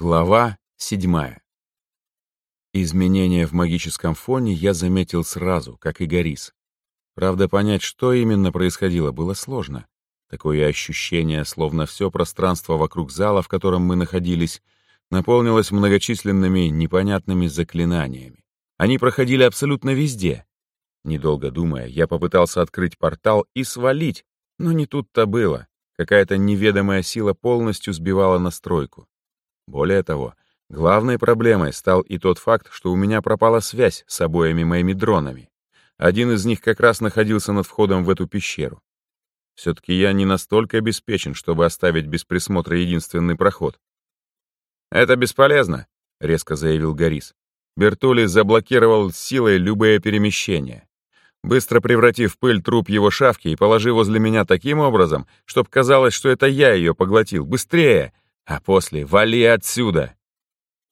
Глава седьмая. Изменения в магическом фоне я заметил сразу, как и Горис. Правда, понять, что именно происходило, было сложно. Такое ощущение, словно все пространство вокруг зала, в котором мы находились, наполнилось многочисленными непонятными заклинаниями. Они проходили абсолютно везде. Недолго думая, я попытался открыть портал и свалить, но не тут-то было. Какая-то неведомая сила полностью сбивала настройку. Более того, главной проблемой стал и тот факт, что у меня пропала связь с обоими моими дронами. Один из них как раз находился над входом в эту пещеру. Все-таки я не настолько обеспечен, чтобы оставить без присмотра единственный проход. «Это бесполезно», — резко заявил Горис. Бертули заблокировал силой любые перемещения. Быстро превратив пыль труп его шавки и положив возле меня таким образом, чтобы казалось, что это я ее поглотил. Быстрее! А после «Вали отсюда!»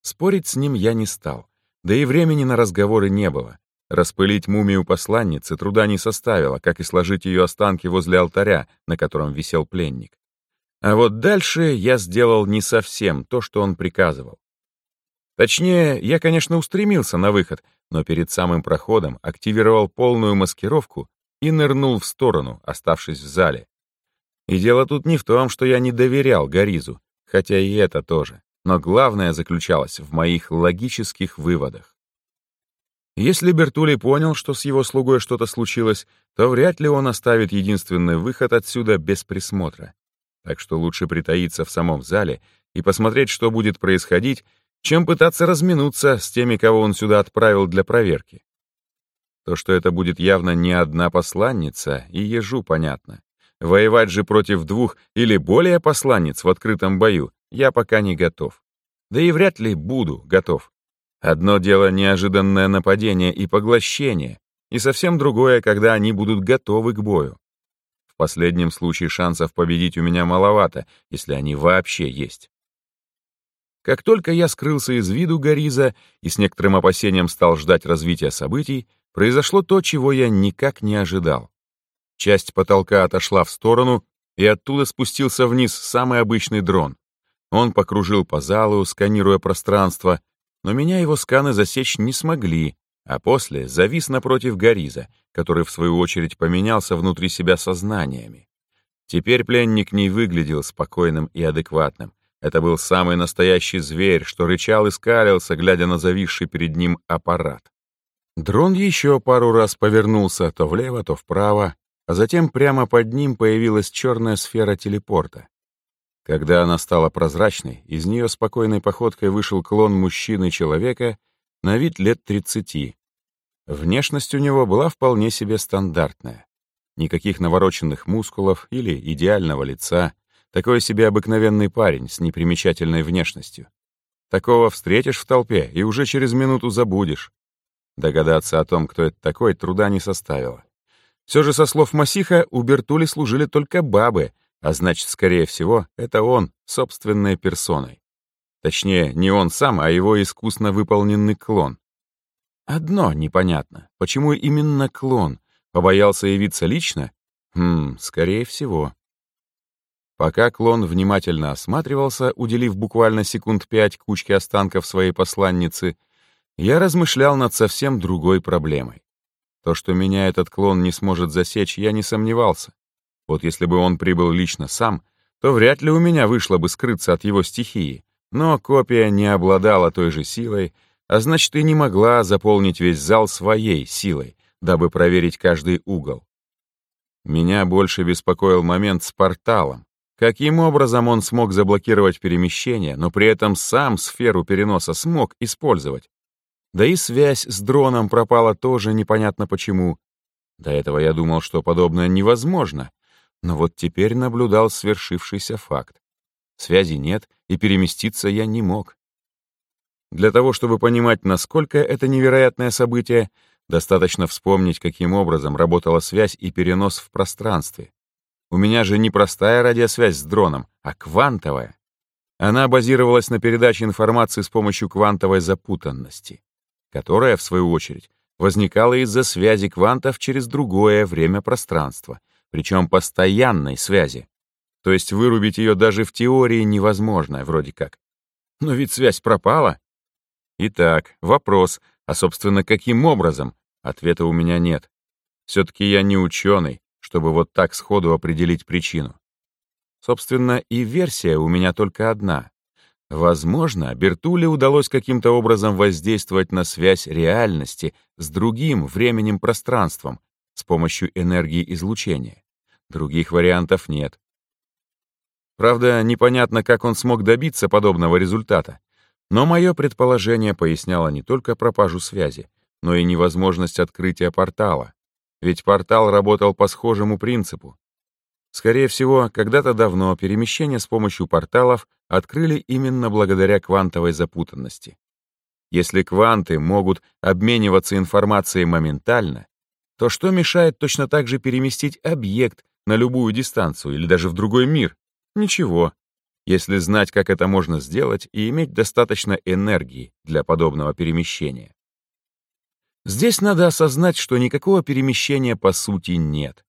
Спорить с ним я не стал, да и времени на разговоры не было. Распылить мумию посланницы труда не составило, как и сложить ее останки возле алтаря, на котором висел пленник. А вот дальше я сделал не совсем то, что он приказывал. Точнее, я, конечно, устремился на выход, но перед самым проходом активировал полную маскировку и нырнул в сторону, оставшись в зале. И дело тут не в том, что я не доверял Горизу, хотя и это тоже. Но главное заключалось в моих логических выводах. Если Бертули понял, что с его слугой что-то случилось, то вряд ли он оставит единственный выход отсюда без присмотра. Так что лучше притаиться в самом зале и посмотреть, что будет происходить, чем пытаться разминуться с теми, кого он сюда отправил для проверки. То, что это будет явно не одна посланница, и ежу понятно. Воевать же против двух или более посланниц в открытом бою я пока не готов. Да и вряд ли буду готов. Одно дело неожиданное нападение и поглощение, и совсем другое, когда они будут готовы к бою. В последнем случае шансов победить у меня маловато, если они вообще есть. Как только я скрылся из виду Гориза и с некоторым опасением стал ждать развития событий, произошло то, чего я никак не ожидал. Часть потолка отошла в сторону, и оттуда спустился вниз самый обычный дрон. Он покружил по залу, сканируя пространство, но меня его сканы засечь не смогли, а после завис напротив Гориза, который в свою очередь поменялся внутри себя сознаниями. Теперь пленник не выглядел спокойным и адекватным. Это был самый настоящий зверь, что рычал и скалился, глядя на зависший перед ним аппарат. Дрон еще пару раз повернулся то влево, то вправо, а затем прямо под ним появилась черная сфера телепорта. Когда она стала прозрачной, из нее спокойной походкой вышел клон мужчины-человека на вид лет 30. Внешность у него была вполне себе стандартная. Никаких навороченных мускулов или идеального лица. Такой себе обыкновенный парень с непримечательной внешностью. Такого встретишь в толпе и уже через минуту забудешь. Догадаться о том, кто это такой, труда не составило. Все же, со слов Масиха, у Бертули служили только бабы, а значит, скорее всего, это он, собственной персоной. Точнее, не он сам, а его искусно выполненный клон. Одно непонятно, почему именно клон? Побоялся явиться лично? Хм, скорее всего. Пока клон внимательно осматривался, уделив буквально секунд пять кучке останков своей посланницы, я размышлял над совсем другой проблемой. То, что меня этот клон не сможет засечь, я не сомневался. Вот если бы он прибыл лично сам, то вряд ли у меня вышло бы скрыться от его стихии. Но копия не обладала той же силой, а значит и не могла заполнить весь зал своей силой, дабы проверить каждый угол. Меня больше беспокоил момент с порталом. Каким образом он смог заблокировать перемещение, но при этом сам сферу переноса смог использовать? Да и связь с дроном пропала тоже непонятно почему. До этого я думал, что подобное невозможно, но вот теперь наблюдал свершившийся факт. Связи нет, и переместиться я не мог. Для того, чтобы понимать, насколько это невероятное событие, достаточно вспомнить, каким образом работала связь и перенос в пространстве. У меня же не простая радиосвязь с дроном, а квантовая. Она базировалась на передаче информации с помощью квантовой запутанности которая, в свою очередь, возникала из-за связи квантов через другое время-пространство, причем постоянной связи. То есть вырубить ее даже в теории невозможно, вроде как. Но ведь связь пропала. Итак, вопрос, а, собственно, каким образом? Ответа у меня нет. Все-таки я не ученый, чтобы вот так сходу определить причину. Собственно, и версия у меня только одна. Возможно, Бертуле удалось каким-то образом воздействовать на связь реальности с другим временем-пространством с помощью энергии излучения. Других вариантов нет. Правда, непонятно, как он смог добиться подобного результата. Но мое предположение поясняло не только пропажу связи, но и невозможность открытия портала. Ведь портал работал по схожему принципу. Скорее всего, когда-то давно перемещение с помощью порталов открыли именно благодаря квантовой запутанности. Если кванты могут обмениваться информацией моментально, то что мешает точно так же переместить объект на любую дистанцию или даже в другой мир? Ничего, если знать, как это можно сделать и иметь достаточно энергии для подобного перемещения. Здесь надо осознать, что никакого перемещения по сути нет.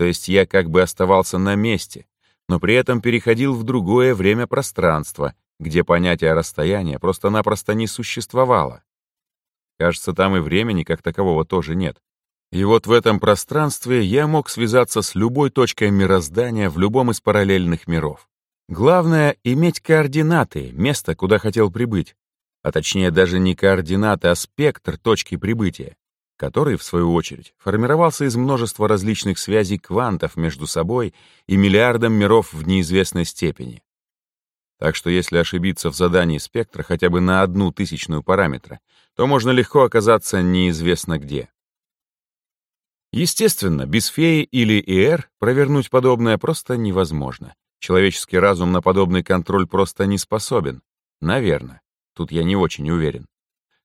То есть я как бы оставался на месте, но при этом переходил в другое время-пространство, где понятие расстояния просто-напросто не существовало. Кажется, там и времени как такового тоже нет. И вот в этом пространстве я мог связаться с любой точкой мироздания в любом из параллельных миров. Главное — иметь координаты, место, куда хотел прибыть. А точнее, даже не координаты, а спектр точки прибытия, который, в свою очередь, формировался из множества различных связей квантов между собой и миллиардом миров в неизвестной степени. Так что если ошибиться в задании спектра хотя бы на одну тысячную параметра, то можно легко оказаться неизвестно где. Естественно, без феи или ИР провернуть подобное просто невозможно. Человеческий разум на подобный контроль просто не способен. Наверное. Тут я не очень уверен.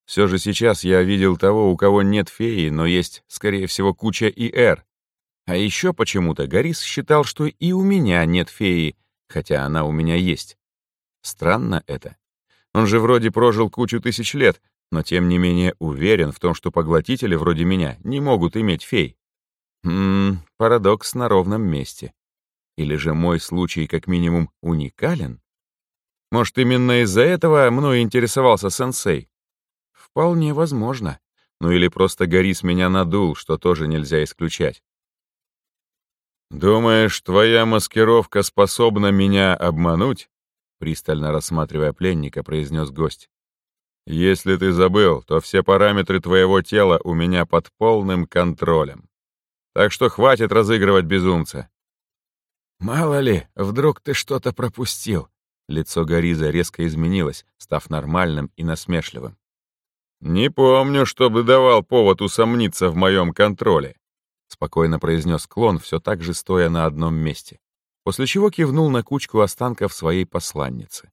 Все же сейчас я видел того, у кого нет феи, но есть, скорее всего, куча ИР. А еще почему-то Горис считал, что и у меня нет феи, хотя она у меня есть. Странно это. Он же вроде прожил кучу тысяч лет, но тем не менее уверен в том, что поглотители вроде меня не могут иметь фей. Хм, парадокс на ровном месте. Или же мой случай как минимум уникален? Может, именно из-за этого мной интересовался сенсей? Вполне возможно. Ну или просто Горис меня надул, что тоже нельзя исключать. «Думаешь, твоя маскировка способна меня обмануть?» Пристально рассматривая пленника, произнес гость. Если ты забыл, то все параметры твоего тела у меня под полным контролем. Так что хватит разыгрывать безумца. Мало ли, вдруг ты что-то пропустил. Лицо Гориза резко изменилось, став нормальным и насмешливым. «Не помню, чтобы давал повод усомниться в моем контроле», — спокойно произнес клон, все так же стоя на одном месте, после чего кивнул на кучку останков своей посланницы.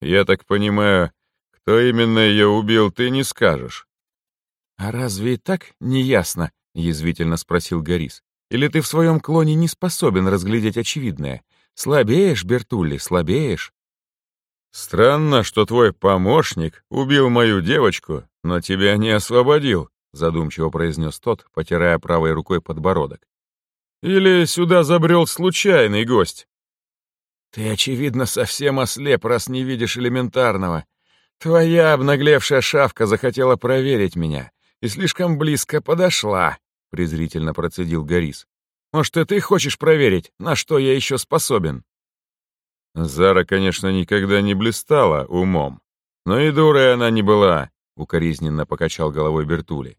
«Я так понимаю, кто именно ее убил, ты не скажешь. «А разве и так не ясно?» — язвительно спросил Горис. «Или ты в своем клоне не способен разглядеть очевидное? Слабеешь, Бертулли, слабеешь?» «Странно, что твой помощник убил мою девочку, но тебя не освободил», — задумчиво произнес тот, потирая правой рукой подбородок. «Или сюда забрел случайный гость?» «Ты, очевидно, совсем ослеп, раз не видишь элементарного. «Твоя обнаглевшая шавка захотела проверить меня и слишком близко подошла», — презрительно процедил Горис. «Может, и ты хочешь проверить, на что я еще способен?» Зара, конечно, никогда не блистала умом, но и дурой она не была, — укоризненно покачал головой Бертули.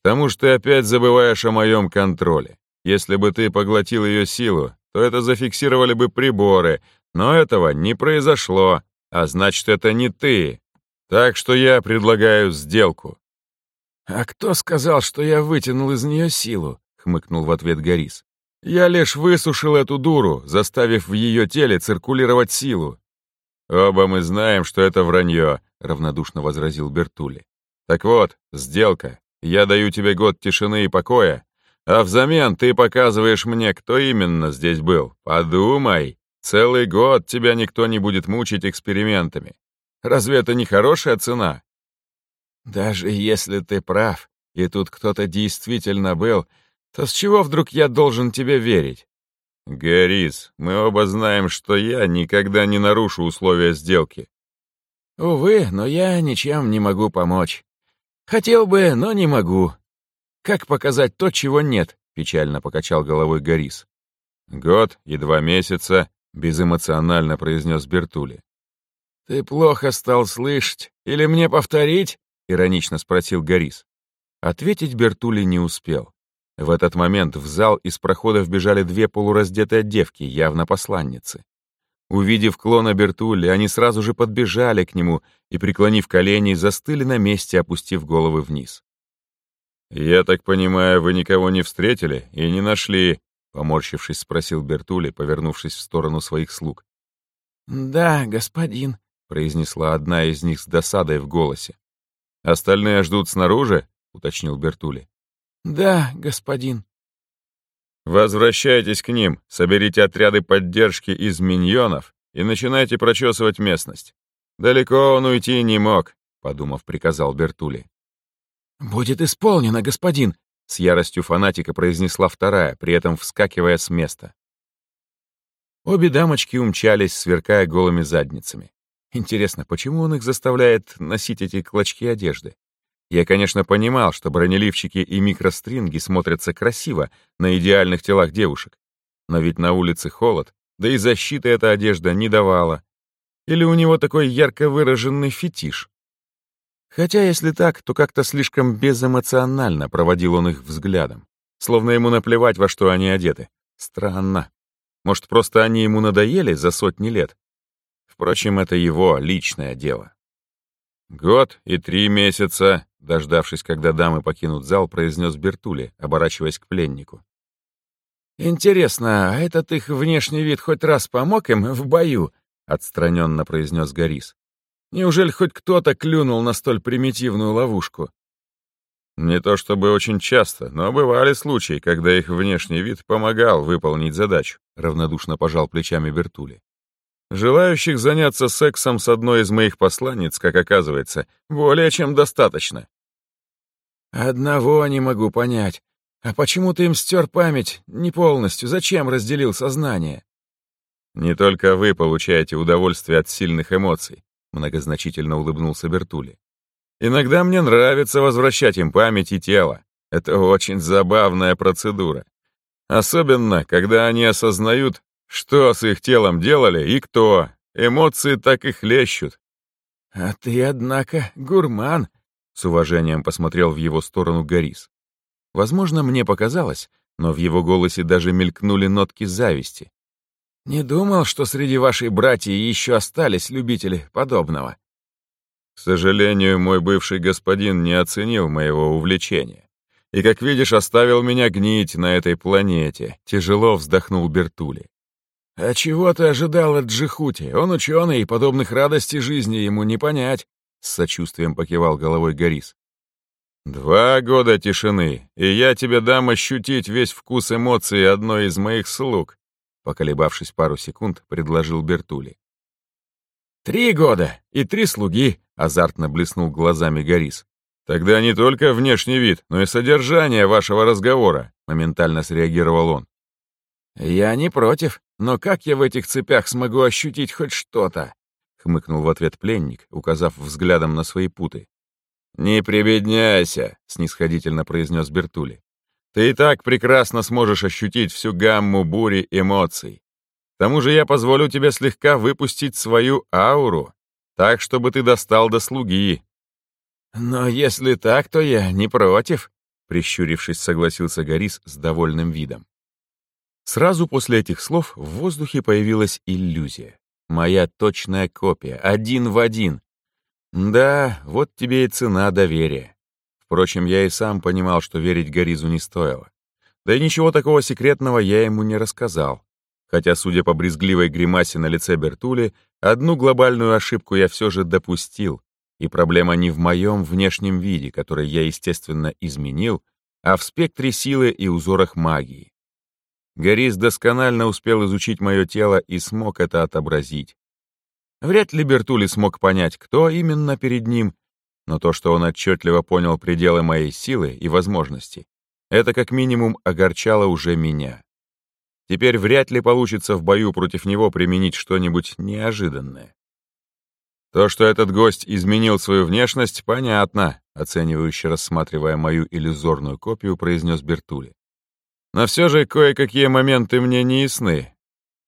«К тому же ты опять забываешь о моем контроле. Если бы ты поглотил ее силу, то это зафиксировали бы приборы, но этого не произошло, а значит, это не ты, так что я предлагаю сделку». «А кто сказал, что я вытянул из нее силу?» — хмыкнул в ответ Горис. «Я лишь высушил эту дуру, заставив в ее теле циркулировать силу». «Оба мы знаем, что это вранье», — равнодушно возразил Бертули. «Так вот, сделка. Я даю тебе год тишины и покоя, а взамен ты показываешь мне, кто именно здесь был. Подумай, целый год тебя никто не будет мучить экспериментами. Разве это не хорошая цена? Даже если ты прав, и тут кто-то действительно был, то с чего вдруг я должен тебе верить? Горис, мы оба знаем, что я никогда не нарушу условия сделки. Увы, но я ничем не могу помочь. Хотел бы, но не могу. Как показать то, чего нет? Печально покачал головой Горис. Год и два месяца, безэмоционально произнес Бертули. Ты плохо стал слышать. Или мне повторить? Иронично спросил Горис. Ответить Бертули не успел. В этот момент в зал из прохода вбежали две полураздетые девки, явно посланницы. Увидев клона Бертулли, они сразу же подбежали к нему и, преклонив колени, застыли на месте, опустив головы вниз. «Я так понимаю, вы никого не встретили и не нашли?» — поморщившись, спросил Бертули, повернувшись в сторону своих слуг. «Да, господин», — произнесла одна из них с досадой в голосе. «Остальные ждут снаружи?» — уточнил Бертули. «Да, господин». «Возвращайтесь к ним, соберите отряды поддержки из миньонов и начинайте прочесывать местность. Далеко он уйти не мог», — подумав, приказал Бертули. «Будет исполнено, господин», — с яростью фанатика произнесла вторая, при этом вскакивая с места. Обе дамочки умчались, сверкая голыми задницами. Интересно, почему он их заставляет носить эти клочки одежды? Я, конечно, понимал, что бронеливчики и микростринги смотрятся красиво на идеальных телах девушек. Но ведь на улице холод, да и защиты эта одежда не давала. Или у него такой ярко выраженный фетиш? Хотя, если так, то как-то слишком безэмоционально проводил он их взглядом. Словно ему наплевать, во что они одеты. Странно. Может, просто они ему надоели за сотни лет? Впрочем, это его личное дело. Год и три месяца, дождавшись, когда дамы покинут зал, произнес Бертули, оборачиваясь к пленнику. «Интересно, а этот их внешний вид хоть раз помог им в бою?» — отстраненно произнес Горис. «Неужели хоть кто-то клюнул на столь примитивную ловушку?» «Не то чтобы очень часто, но бывали случаи, когда их внешний вид помогал выполнить задачу», — равнодушно пожал плечами Бертули. Желающих заняться сексом с одной из моих посланниц, как оказывается, более чем достаточно. Одного не могу понять. А почему ты им стер память не полностью? Зачем разделил сознание? Не только вы получаете удовольствие от сильных эмоций, многозначительно улыбнулся Бертули. Иногда мне нравится возвращать им память и тело. Это очень забавная процедура. Особенно, когда они осознают, что с их телом делали и кто? Эмоции так и хлещут. А ты, однако, гурман, с уважением посмотрел в его сторону Горис. Возможно, мне показалось, но в его голосе даже мелькнули нотки зависти. Не думал, что среди вашей братьев еще остались любители подобного. К сожалению, мой бывший господин не оценил моего увлечения. И, как видишь, оставил меня гнить на этой планете, тяжело вздохнул Бертули. «А чего ты ожидал от Джихути? Он ученый, и подобных радостей жизни ему не понять», — с сочувствием покивал головой Горис. «Два года тишины, и я тебе дам ощутить весь вкус эмоций одной из моих слуг», — поколебавшись пару секунд, предложил Бертули. «Три года и три слуги», — азартно блеснул глазами Горис. «Тогда не только внешний вид, но и содержание вашего разговора», — моментально среагировал он. «Я не против, но как я в этих цепях смогу ощутить хоть что-то?» — хмыкнул в ответ пленник, указав взглядом на свои путы. «Не прибедняйся», — снисходительно произнес Бертули. «Ты и так прекрасно сможешь ощутить всю гамму бури эмоций. К тому же я позволю тебе слегка выпустить свою ауру, так, чтобы ты достал до слуги». «Но если так, то я не против», — прищурившись, согласился Горис с довольным видом. Сразу после этих слов в воздухе появилась иллюзия. Моя точная копия, один в один. Да, вот тебе и цена доверия. Впрочем, я и сам понимал, что верить Горизу не стоило. Да и ничего такого секретного я ему не рассказал. Хотя, судя по брезгливой гримасе на лице Бертули, одну глобальную ошибку я все же допустил. И проблема не в моем внешнем виде, который я, естественно, изменил, а в спектре силы и узорах магии. Горис досконально успел изучить мое тело и смог это отобразить. Вряд ли Бертули смог понять, кто именно перед ним, но то, что он отчетливо понял пределы моей силы и возможностей, это как минимум огорчало уже меня. Теперь вряд ли получится в бою против него применить что-нибудь неожиданное. То, что этот гость изменил свою внешность, понятно, оценивающе рассматривая мою иллюзорную копию, произнес Бертули. Но все же кое-какие моменты мне не ясны.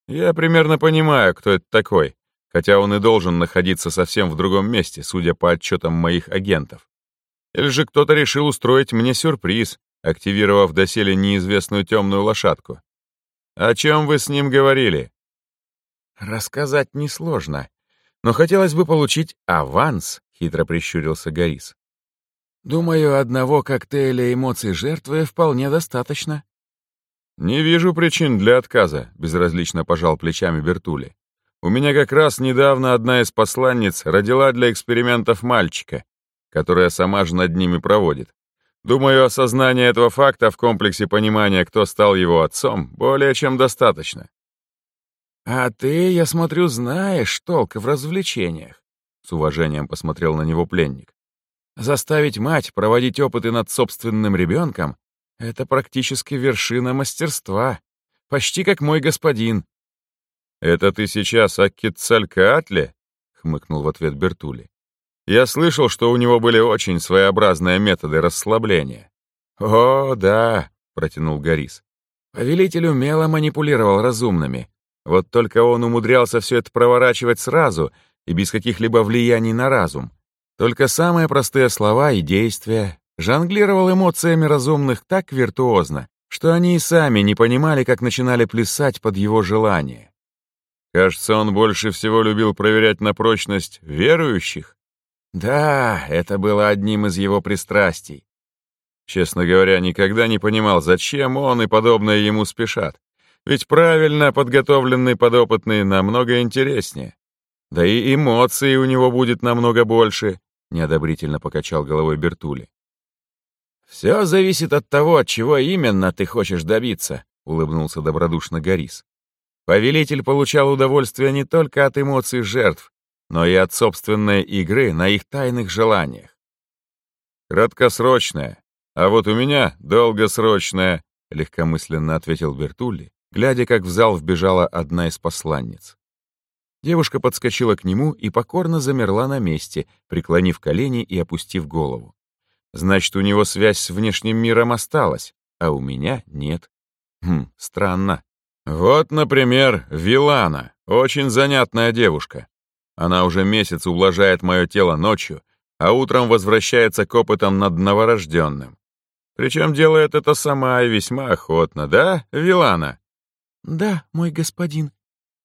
Я примерно понимаю, кто это такой, хотя он и должен находиться совсем в другом месте, судя по отчетам моих агентов. Или же кто-то решил устроить мне сюрприз, активировав доселе неизвестную темную лошадку. О чем вы с ним говорили? Рассказать несложно, но хотелось бы получить аванс, хитро прищурился Горис. Думаю, одного коктейля эмоций жертвы вполне достаточно. Не вижу причин для отказа, безразлично пожал плечами Бертули. У меня как раз недавно одна из посланниц родила для экспериментов мальчика, которая сама же над ними проводит. Думаю, осознание этого факта в комплексе понимания, кто стал его отцом, более чем достаточно. «А ты, я смотрю, знаешь толк в развлечениях», — с уважением посмотрел на него пленник. «Заставить мать проводить опыты над собственным ребенком — это практически вершина мастерства, почти как мой господин». «Это ты сейчас о Кицалькаатле?» — хмыкнул в ответ Бертули. Я слышал, что у него были очень своеобразные методы расслабления. «О, да», — протянул Горис. «Повелитель умело манипулировал разумными. Вот только он умудрялся все это проворачивать сразу и без каких-либо влияний на разум. Только самые простые слова и действия. Жонглировал эмоциями разумных так виртуозно, что они и сами не понимали, как начинали плясать под его желание. Кажется, он больше всего любил проверять на прочность верующих. Да, это было одним из его пристрастий. Честно говоря, никогда не понимал, зачем он и подобное ему спешат. Ведь правильно подготовленный подопытный намного интереснее. Да и эмоций у него будет намного больше, неодобрительно покачал головой Бертули. Все зависит от того, чего именно ты хочешь добиться, улыбнулся добродушно Горис. Повелитель получал удовольствие не только от эмоций жертв, но и от собственной игры на их тайных желаниях. «Краткосрочная, а вот у меня долгосрочная», — легкомысленно ответил Бертулли, глядя, как в зал вбежала одна из посланниц. Девушка подскочила к нему и покорно замерла на месте, преклонив колени и опустив голову. Значит, у него связь с внешним миром осталась, а у меня нет. Хм, странно. Вот, например, Вилана, очень занятная девушка. Она уже месяц ублажает мое тело ночью, а утром возвращается к опытам над новорожденным. Причем делает это сама и весьма охотно, да, Вилана? Да, мой господин.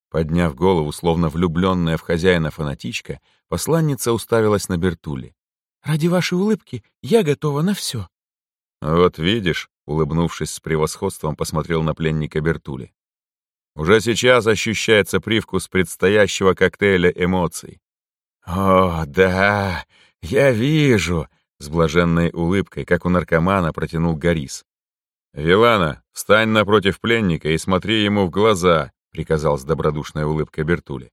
Подняв голову, словно влюбленная в хозяина фанатичка, посланница уставилась на Бертули. «Ради вашей улыбки я готова на все». «Вот видишь», — улыбнувшись с превосходством, посмотрел на пленника Бертули. Уже сейчас ощущается привкус предстоящего коктейля эмоций. «О, да, я вижу!» — с блаженной улыбкой, как у наркомана, протянул Горис. «Вилана, встань напротив пленника и смотри ему в глаза», — приказал с добродушной улыбкой Бертули.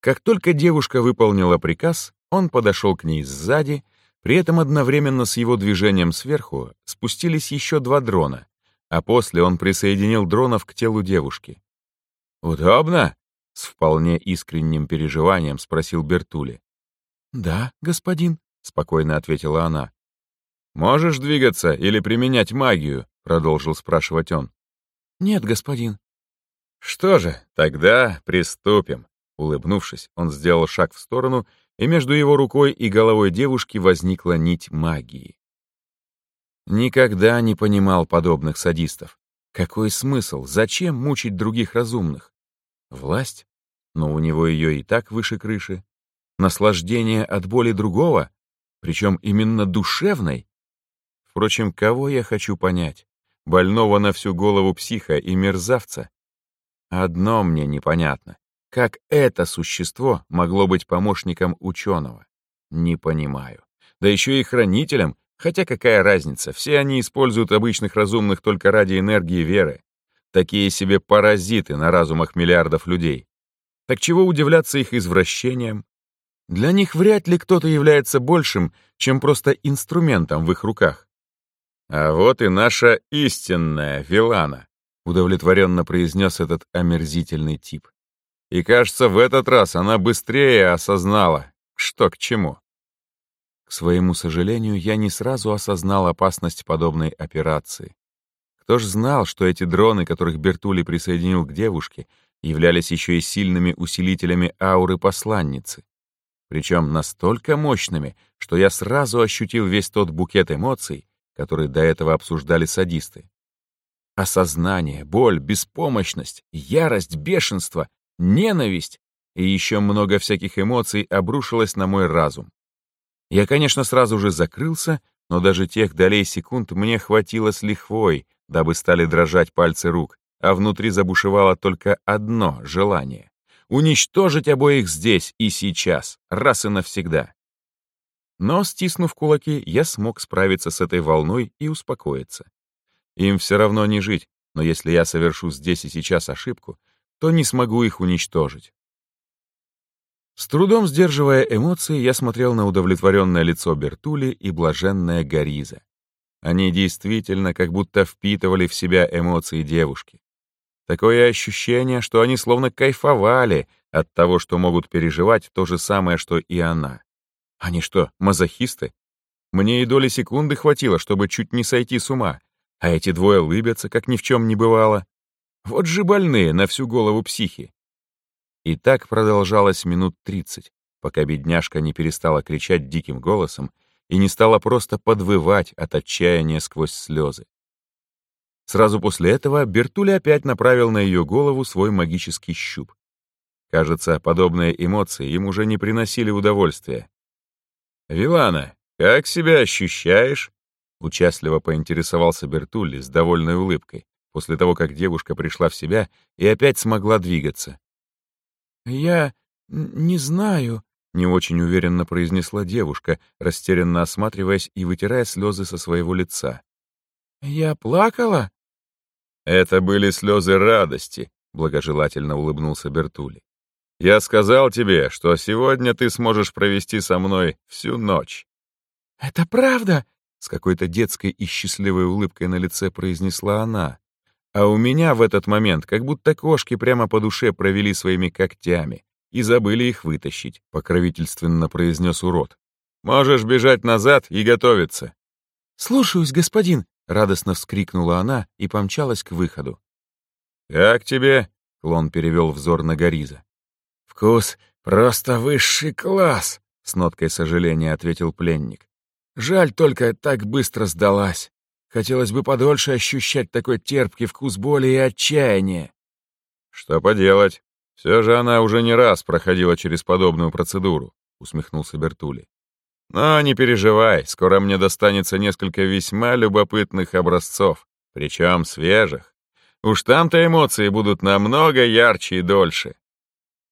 Как только девушка выполнила приказ, он подошел к ней сзади, при этом одновременно с его движением сверху спустились еще два дрона, а после он присоединил дронов к телу девушки. «Удобно?» — с вполне искренним переживанием спросил Бертули. «Да, господин», — спокойно ответила она. «Можешь двигаться или применять магию?» — продолжил спрашивать он. «Нет, господин». «Что же, тогда приступим». Улыбнувшись, он сделал шаг в сторону, и между его рукой и головой девушки возникла нить магии. Никогда не понимал подобных садистов. Какой смысл? Зачем мучить других разумных? Власть? Но у него ее и так выше крыши. Наслаждение от боли другого? Причем именно душевной? Впрочем, кого я хочу понять? Больного на всю голову психа и мерзавца? Одно мне непонятно. Как это существо могло быть помощником ученого? Не понимаю. Да еще и хранителем, Хотя какая разница, все они используют обычных разумных только ради энергии веры. Такие себе паразиты на разумах миллиардов людей. Так чего удивляться их извращением? Для них вряд ли кто-то является большим, чем просто инструментом в их руках. А вот и наша истинная Вилана, удовлетворенно произнес этот омерзительный тип. И, кажется, в этот раз она быстрее осознала, что к чему. К своему сожалению, я не сразу осознал опасность подобной операции. Кто ж знал, что эти дроны, которых Бертули присоединил к девушке, являлись еще и сильными усилителями ауры посланницы. Причем настолько мощными, что я сразу ощутил весь тот букет эмоций, который до этого обсуждали садисты. Осознание, боль, беспомощность, ярость, бешенство, ненависть и еще много всяких эмоций обрушилось на мой разум. Я, конечно, сразу же закрылся, но даже тех долей секунд мне хватило с лихвой, дабы стали дрожать пальцы рук, а внутри забушевало только одно желание — уничтожить обоих здесь и сейчас, раз и навсегда. Но, стиснув кулаки, я смог справиться с этой волной и успокоиться. Им все равно не жить, но если я совершу здесь и сейчас ошибку, то не смогу их уничтожить. С трудом сдерживая эмоции, я смотрел на удовлетворенное лицо Бертули и блаженное Гориза. Они действительно как будто впитывали в себя эмоции девушки. Такое ощущение, что они словно кайфовали от того, что могут переживать то же самое, что и она. Они что, мазохисты? Мне и доли секунды хватило, чтобы чуть не сойти с ума, а эти двое лыбятся, как ни в чем не бывало. Вот же больные на всю голову психи. И так продолжалось минут тридцать, пока бедняжка не перестала кричать диким голосом и не стала просто подвывать от отчаяния сквозь слезы. Сразу после этого Бертули опять направил на ее голову свой магический щуп. Кажется, подобные эмоции им уже не приносили удовольствия. «Вилана, как себя ощущаешь?» Участливо поинтересовался Бертулли с довольной улыбкой, после того, как девушка пришла в себя и опять смогла двигаться. «Я не знаю», — не очень уверенно произнесла девушка, растерянно осматриваясь и вытирая слезы со своего лица. «Я плакала?» «Это были слезы радости», — благожелательно улыбнулся Бертули. «Я сказал тебе, что сегодня ты сможешь провести со мной всю ночь». «Это правда?» — с какой-то детской и счастливой улыбкой на лице произнесла она. А у меня в этот момент как будто кошки прямо по душе провели своими когтями и забыли их вытащить, покровительственно произнес урод. «Можешь бежать назад и готовиться». «Слушаюсь, господин», — радостно вскрикнула она и помчалась к выходу. «Как тебе?» — клон перевел взор на Гориза. «Вкус просто высший класс», — с ноткой сожаления ответил пленник. «Жаль только, так быстро сдалась». Хотелось бы подольше ощущать такой терпкий вкус боли и отчаяния. «Что поделать? Все же она уже не раз проходила через подобную процедуру», — усмехнулся Бертули. «Но не переживай, скоро мне достанется несколько весьма любопытных образцов, причем свежих. Уж там-то эмоции будут намного ярче и дольше».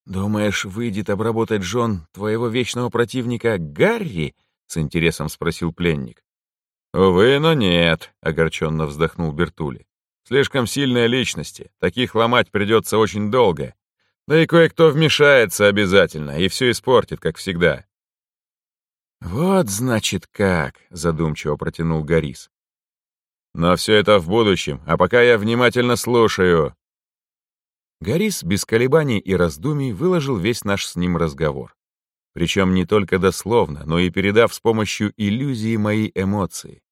«Думаешь, выйдет обработать жен твоего вечного противника Гарри?» — с интересом спросил пленник. «Увы, но нет», — огорченно вздохнул Бертули. «Слишком сильные личности, таких ломать придется очень долго. Да и кое-кто вмешается обязательно и все испортит, как всегда». «Вот, значит, как», — задумчиво протянул Горис. «Но все это в будущем, а пока я внимательно слушаю». Горис без колебаний и раздумий выложил весь наш с ним разговор. Причем не только дословно, но и передав с помощью иллюзии мои эмоции.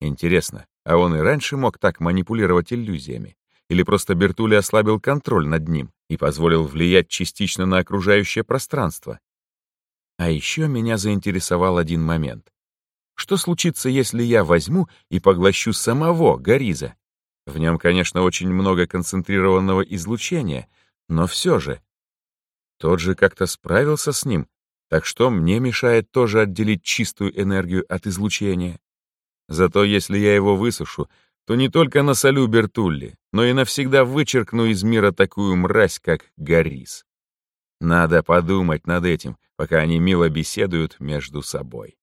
Интересно, а он и раньше мог так манипулировать иллюзиями? Или просто Бертули ослабил контроль над ним и позволил влиять частично на окружающее пространство? А еще меня заинтересовал один момент. Что случится, если я возьму и поглощу самого Гориза? В нем, конечно, очень много концентрированного излучения, но все же. Тот же как-то справился с ним, так что мне мешает тоже отделить чистую энергию от излучения. Зато если я его высушу, то не только насолю Бертулли, но и навсегда вычеркну из мира такую мразь, как Гарис. Надо подумать над этим, пока они мило беседуют между собой.